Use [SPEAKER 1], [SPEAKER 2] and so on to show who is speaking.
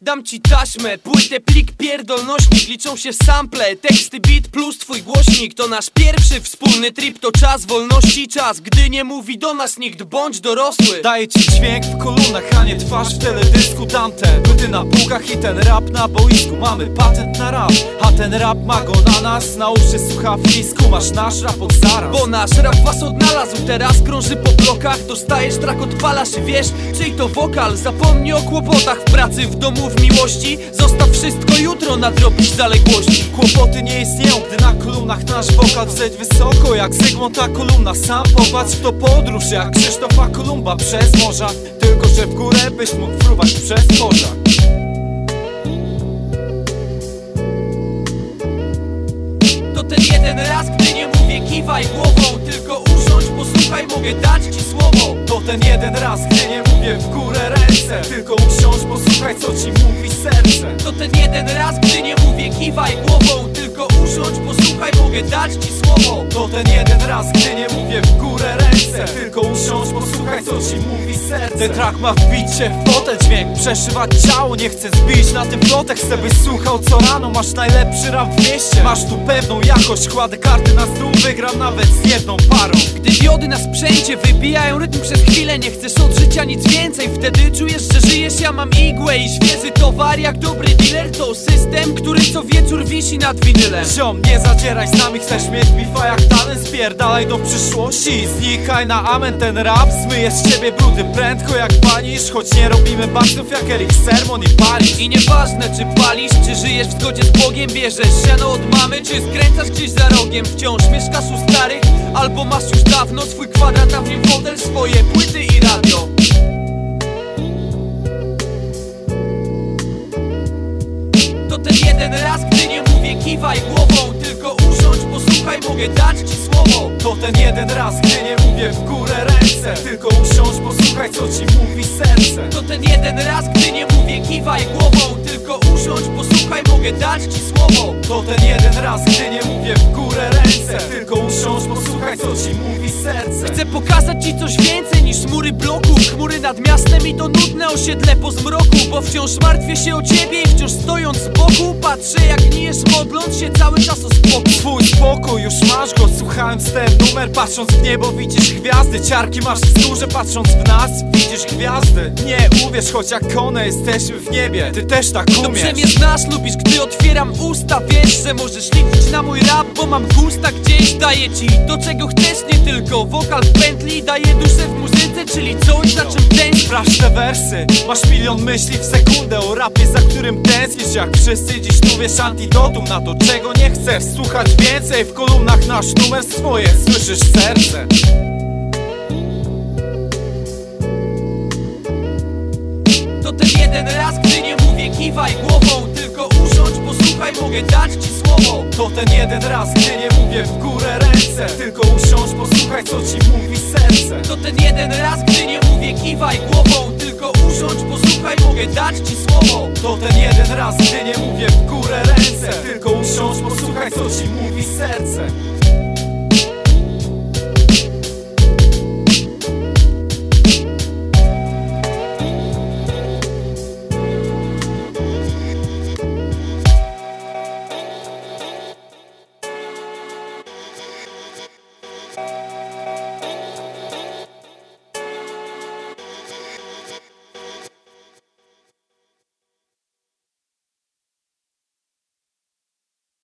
[SPEAKER 1] Dam ci taśmę, płytę, plik, pierdolnośnik Liczą się sample, teksty, beat plus twój głośnik. To nasz pierwszy wspólny trip, to czas wolności Czas, gdy nie mówi do nas nikt, bądź dorosły.
[SPEAKER 2] Daję ci dźwięk w kolumnach, a nie twarz w teledysku Tamte płyty na półkach i ten rap na boisku. Mamy patent na rap, a ten rap ma go na nas. Na uszy słuchawki, skumasz nasz rap od zaraz.
[SPEAKER 1] Bo nasz rap was odnalazł, teraz krąży po blokach. Dostajesz trak, odpalasz i wiesz, czyj to wokal. Zapomnij o kłopotach w pracy, w domu, w miłości. Zostaw wszystko jutro, nadrobisz zaległości.
[SPEAKER 2] Kłopoty nie istnieją, gdy na kolumnach nasz wokal Wzejdź wysoko. Jak Zygmunta kolumna Sam popatrz w to podróż jak Krzysztofa Kolumba przez morza. Tylko, że w górę byś mógł fruwać przez morza.
[SPEAKER 1] To ten jeden raz, gdy nie mówię kiwaj głową. Tylko usiądź, posłuchaj, mogę dać ci słowo.
[SPEAKER 2] To ten jeden raz, gdy nie mówię w górę ręce Tylko usiądź, posłuchaj co ci mówi serce.
[SPEAKER 1] To ten jeden raz, gdy nie mówię kiwaj głową. Tylko usiądź, posłuchaj, mogę dać ci słowo.
[SPEAKER 2] To ten jeden raz, gdy nie mówię w górę Tylko usiądź, posłuchaj co ci mówi serce. Ten track ma wbić się w fotel dźwięk Przeszywać ciało, nie chcę zbić na tym plotek Chcę byś słuchał co rano, masz najlepszy rap w mieście. Masz tu pewną jakość, kładę karty na stół Wygram nawet z jedną parą.
[SPEAKER 1] Gdy diody na sprzęcie wybijają rytm przez chwilę Nie chcesz od życia nic więcej. Wtedy czujesz, że żyjesz, ja mam igłę I świeży towar jak dobry dealer. To system, który co wieczór wisi nad winylem.
[SPEAKER 2] Ziom, nie zadzieraj z nami, chcesz mieć bifa jak talent? Spierdalaj do przyszłości, znikaj na amen Ten rap zmyje z ciebie brudy prędko jak panisz Choć nie robimy baksów jak Erik Sermon i palisz
[SPEAKER 1] I nieważne czy palisz, czy żyjesz w zgodzie z Bogiem Bierzesz siano od mamy, czy skręcasz gdzieś za rogiem. Wciąż mieszkasz u starych, albo masz już dawno Swój kwadrat, a w nim fotel, swoje płyty i radio. To ten jeden raz, gdy nie mówię kiwaj głową mogę dać ci słowo.
[SPEAKER 2] To ten jeden raz, gdy nie mówię w górę ręce. Tylko usiądź, posłuchaj co ci mówi serce.
[SPEAKER 1] To ten jeden raz, gdy nie mówię kiwaj głową. Tylko usiądź, posłuchaj, mogę dać ci słowo.
[SPEAKER 2] To ten jeden raz, gdy nie mówię w górę ręce. Tylko usiądź, posłuchaj co ci mówi serce.
[SPEAKER 1] Chcę pokazać ci coś więcej niż chmury bloków Chmury nad miastem i to nudne osiedle po zmroku. Bo wciąż martwię się o ciebie i wciąż stojąc z boku. Patrzę jak gnijesz modląc się cały czas o spokój.
[SPEAKER 2] Twój spokój, już masz go, słuchając ten numer Patrząc w niebo widzisz gwiazdy. Ciarki masz w skórze, patrząc w nas widzisz gwiazdy. Nie uwierz, choć jak one jesteśmy w niebie. Ty też tak
[SPEAKER 1] Dobrze
[SPEAKER 2] umiesz.
[SPEAKER 1] mnie znasz, lubisz gdy otwieram usta. Wiesz, że możesz liczyć na mój rap Bo mam gusta gdzieś, daję ci to czego chcesz Nie tylko. Wokal w pętli, daję duszę w muzyce Czyli tęsknisz
[SPEAKER 2] Sprawdź te wersy, masz milion myśli w sekundę O rapie, za którym tęsknisz. Jak wszyscy dziś tu wiesz antidotum Na to czego nie chcesz słuchać więcej. W kolumnach nasz numer swoje Słyszysz serce.
[SPEAKER 1] To ten jeden raz, gdy nie mówię kiwaj głową. Tylko usiądź, posłuchaj, mogę dać ci słowo.
[SPEAKER 2] To ten jeden raz, gdy nie mówię w górę ręce. Tylko usiądź, posłuchaj co ci mówi serce.
[SPEAKER 1] To ten jeden raz, gdy nie
[SPEAKER 2] To ten jeden raz, gdy nie mówię